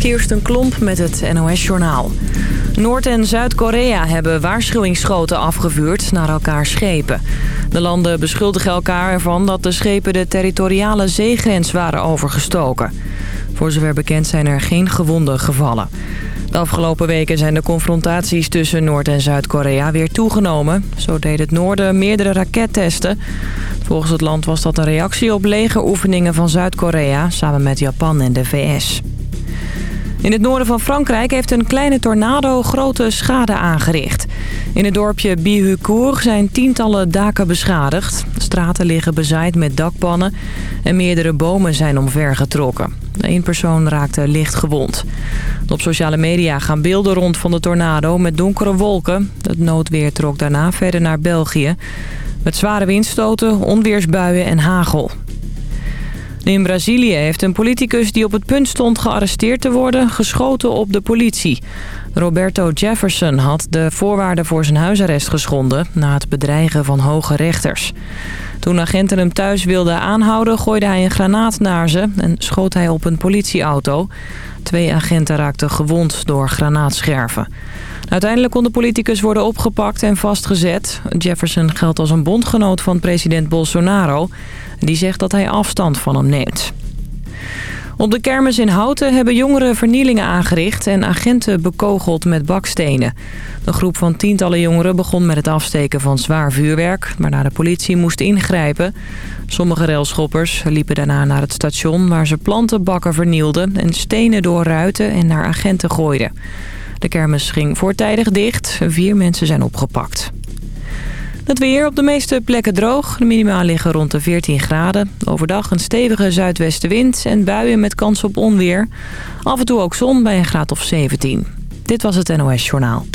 Kirsten Klomp met het NOS-journaal. Noord- en Zuid-Korea hebben waarschuwingsschoten afgevuurd naar elkaar schepen. De landen beschuldigen elkaar ervan dat de schepen de territoriale zeegrens waren overgestoken. Voor zover bekend zijn er geen gewonden gevallen. De afgelopen weken zijn de confrontaties tussen Noord- en Zuid-Korea weer toegenomen. Zo deed het noorden meerdere rakettesten. Volgens het land was dat een reactie op legeroefeningen van Zuid-Korea... samen met Japan en de VS. In het noorden van Frankrijk heeft een kleine tornado grote schade aangericht. In het dorpje Bihucourt zijn tientallen daken beschadigd. Straten liggen bezaaid met dakpannen en meerdere bomen zijn omvergetrokken. Eén persoon raakte licht gewond. Op sociale media gaan beelden rond van de tornado met donkere wolken. Het noodweer trok daarna verder naar België. Met zware windstoten, onweersbuien en hagel. In Brazilië heeft een politicus die op het punt stond gearresteerd te worden... geschoten op de politie. Roberto Jefferson had de voorwaarden voor zijn huisarrest geschonden... na het bedreigen van hoge rechters. Toen agenten hem thuis wilden aanhouden, gooide hij een granaat naar ze... en schoot hij op een politieauto. Twee agenten raakten gewond door granaatscherven. Uiteindelijk kon de politicus worden opgepakt en vastgezet. Jefferson geldt als een bondgenoot van president Bolsonaro... die zegt dat hij afstand van hem neemt. Op de kermis in Houten hebben jongeren vernielingen aangericht... en agenten bekogeld met bakstenen. De groep van tientallen jongeren begon met het afsteken van zwaar vuurwerk... waarna de politie moest ingrijpen. Sommige railschoppers liepen daarna naar het station... waar ze plantenbakken vernielden en stenen door ruiten en naar agenten gooiden. De kermis ging voortijdig dicht. Vier mensen zijn opgepakt. Het weer op de meeste plekken droog. De minima liggen rond de 14 graden. Overdag een stevige zuidwestenwind en buien met kans op onweer. Af en toe ook zon bij een graad of 17. Dit was het NOS Journaal.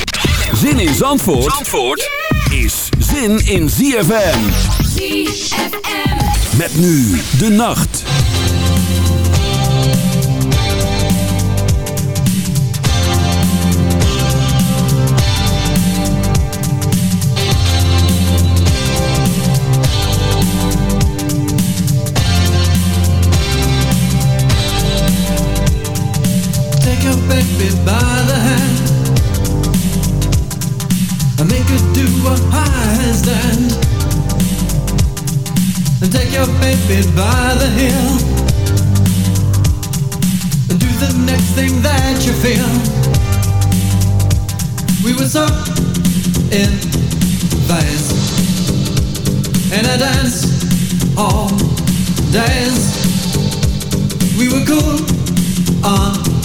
Zin in Zandvoort, Zandvoort is zin in ZFM. ZFM. Met nu de nacht. Baby by the hand and make her do a handstand and take your baby by the heel and do the next thing that you feel. We were so in phase in a dance all days. We were cool on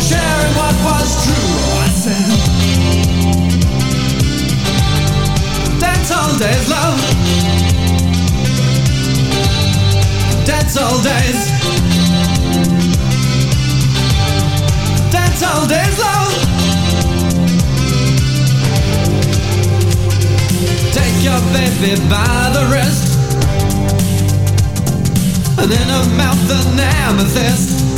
sharing what was true. Days, love. Days. Days, love. Take your baby by the wrist. Mouth an amethyst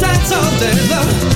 dance all day long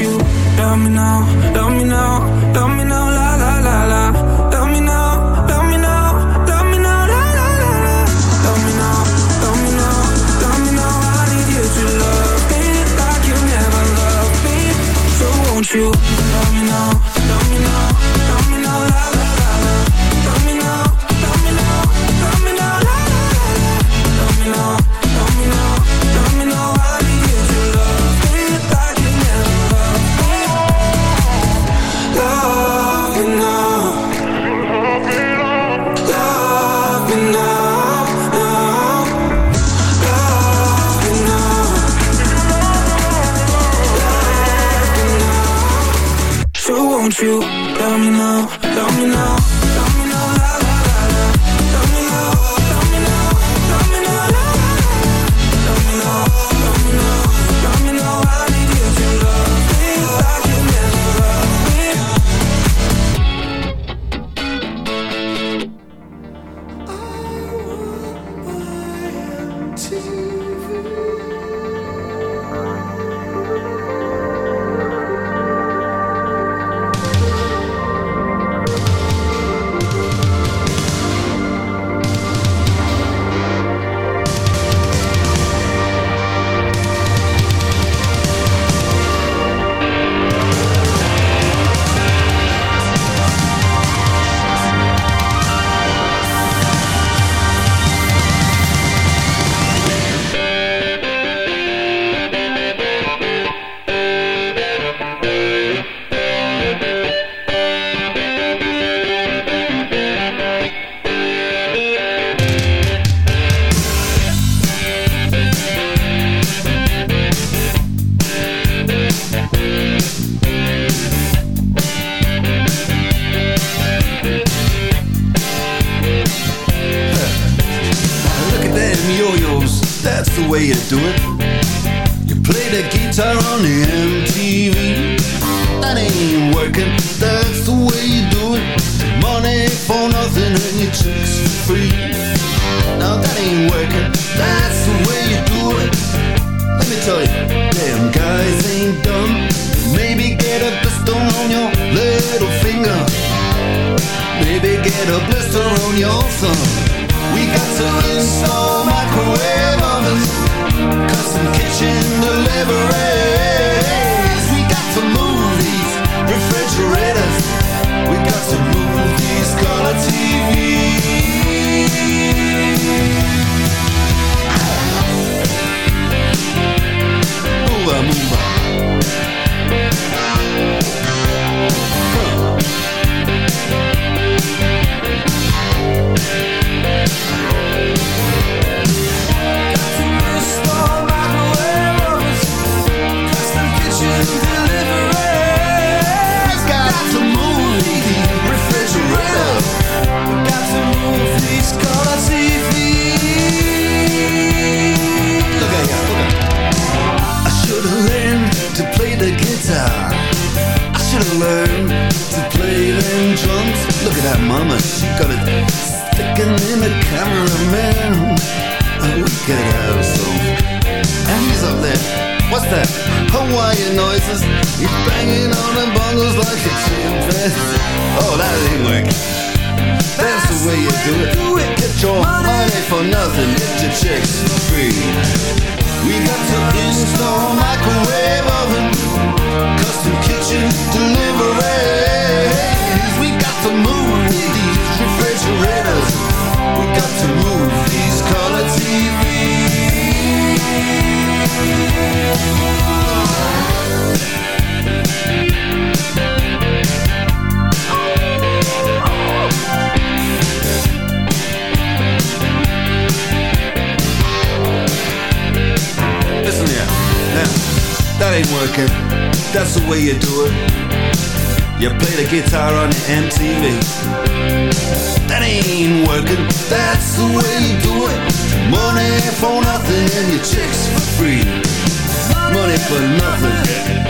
you love me now, love me now, love me now. Hawaiian. He's banging on the bongos like a chimpanzee. Oh, that ain't working. That's the way you do it. Get your money for nothing. Get your chicks for free. We got to install microwave oven, custom kitchen deliveries. We got to move these refrigerators. We got to move these color Listen here, now, that ain't working. That's the way you do it. You play the guitar on MTV. That ain't working. That's the way you do it. Money for nothing and your chicks for free. Money for nothing.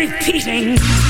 Repeating.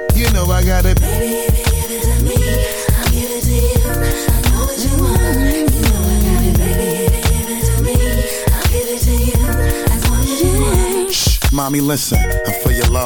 you know I got it. Baby, if you give it to me, I'll give it to you. I know what you want. You know I got it, baby. If you give it to me, I'll give it to you. As long as you want. Shh, mommy, listen.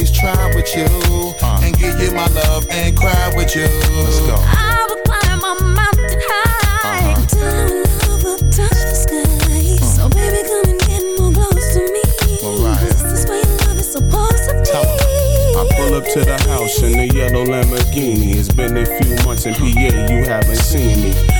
always try with you. Uh. And give you my love and cry with you. Let's go. I will climb a mountain high until our love will touch the sky. Hmm. So baby, come and get more close to me. Mariah. This is why your love is supposed to be. I pull up to the house in the yellow Lamborghini. It's been a few months in PA, you haven't seen me.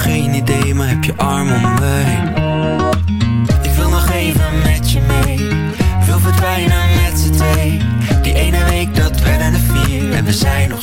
geen idee, maar heb je arm om heen. Ik wil nog even met je mee. Wil verdwijnen met z'n twee. Die ene week dat werden er vier. En we zijn nog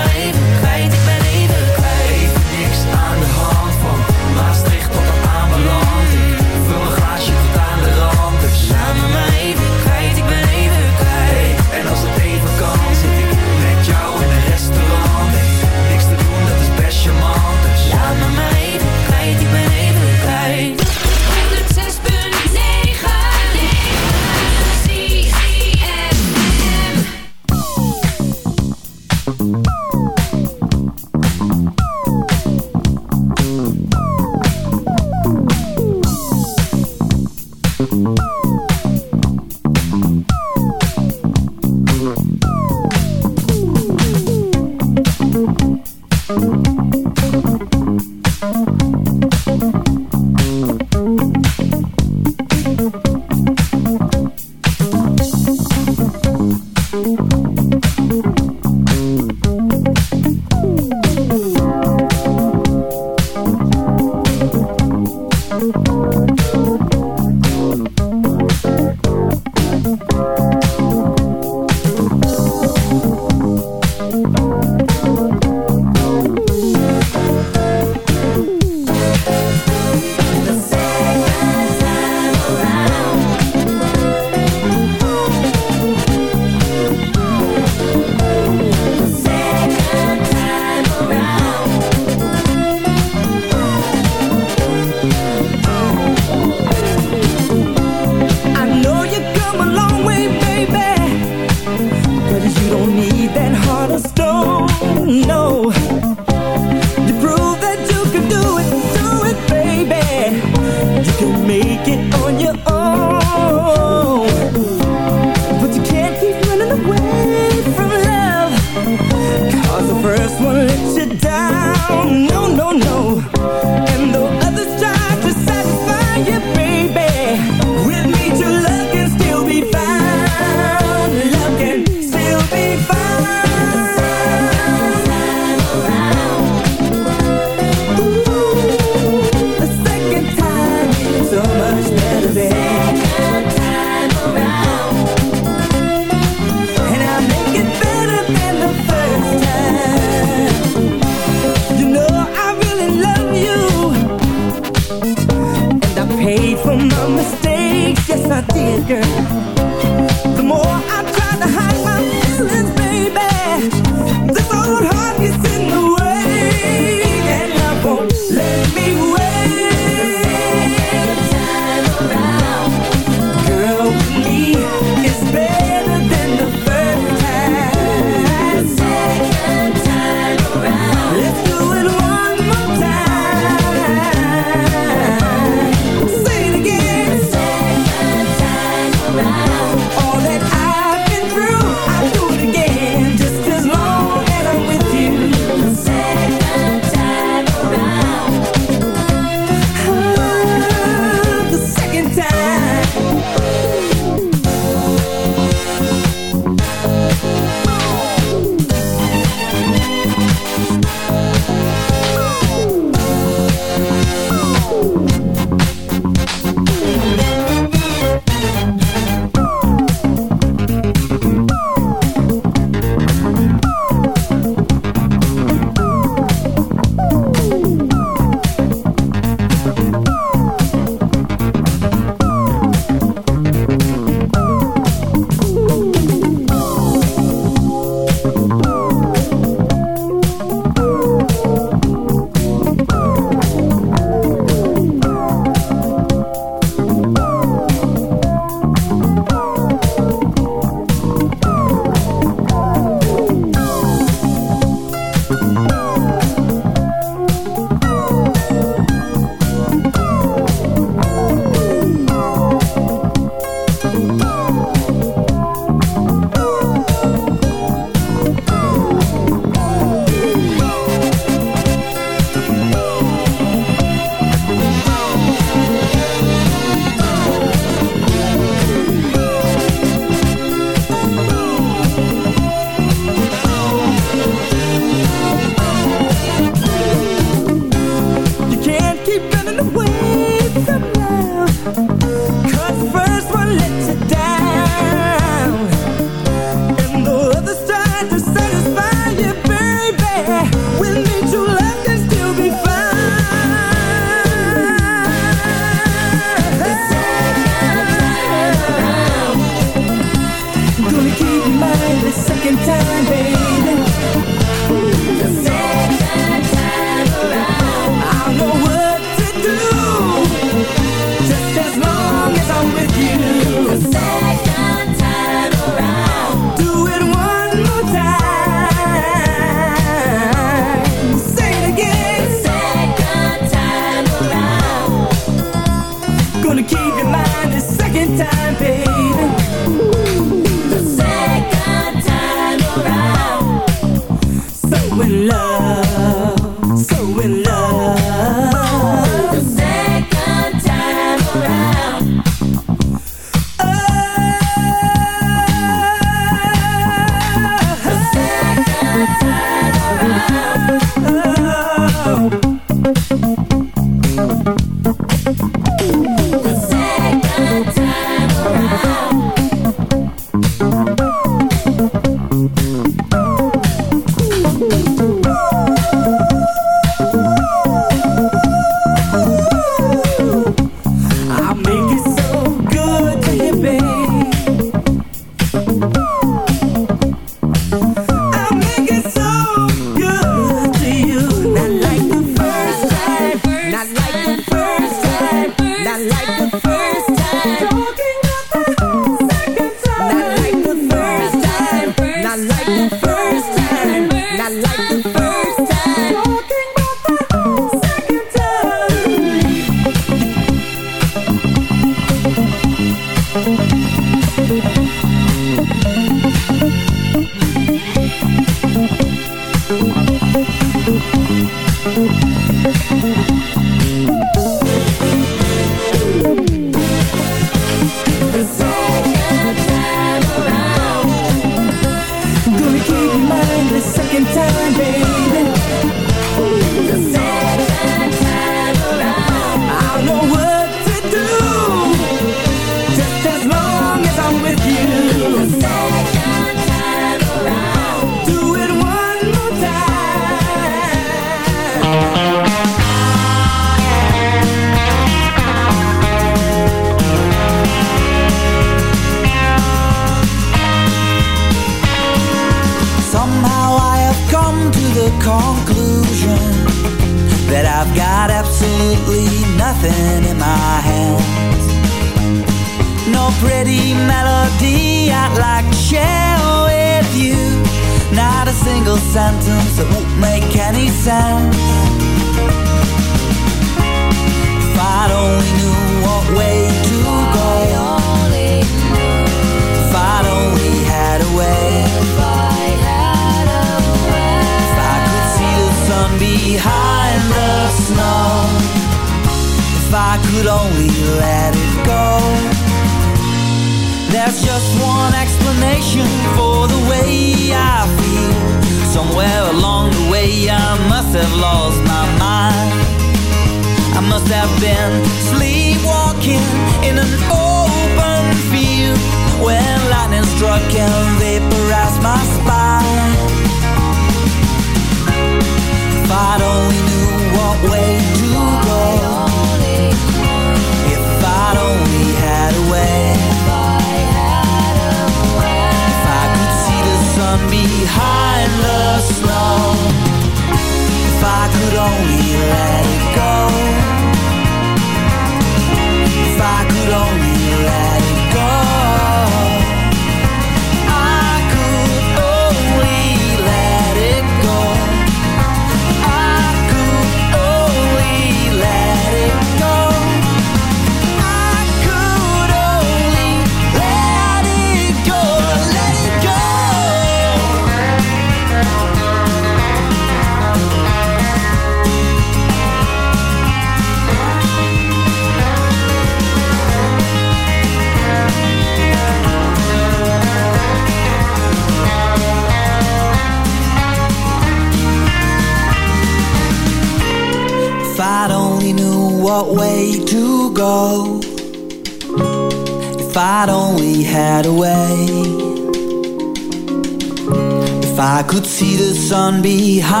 the sun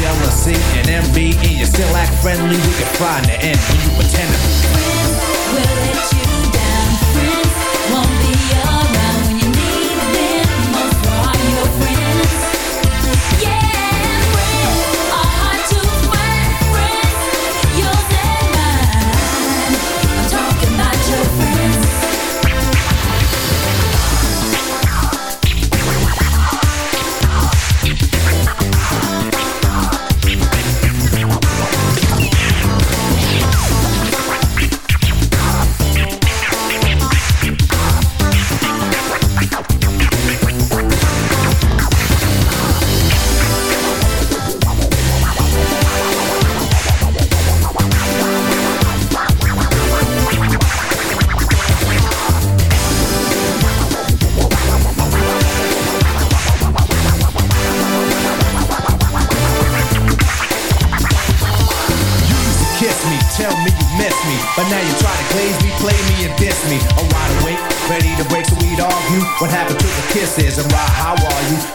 jealousy and envy, and you still act friendly. We can find the end when you pretend to.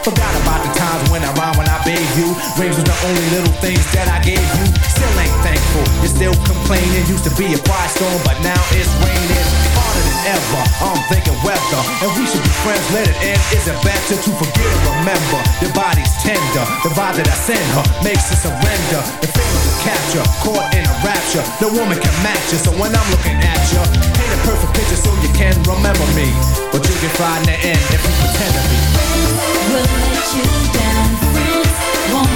Forgot about the times when I rhymed when I bathed you. Rings was the only little things that I gave you. Still ain't thankful, you're still complaining. Used to be a quiet storm, but now it's raining. Harder than ever, I'm thinking weather. And we should be friends, let it end. Is it better to forget or remember? Your body's tender, the vibe that I send her makes her surrender. The feeling of capture, caught in a rapture. No woman can match you, so when I'm looking at you, paint a perfect picture so you can remember me. But you can find the end if you pretend to be. We'll let you down, friends won't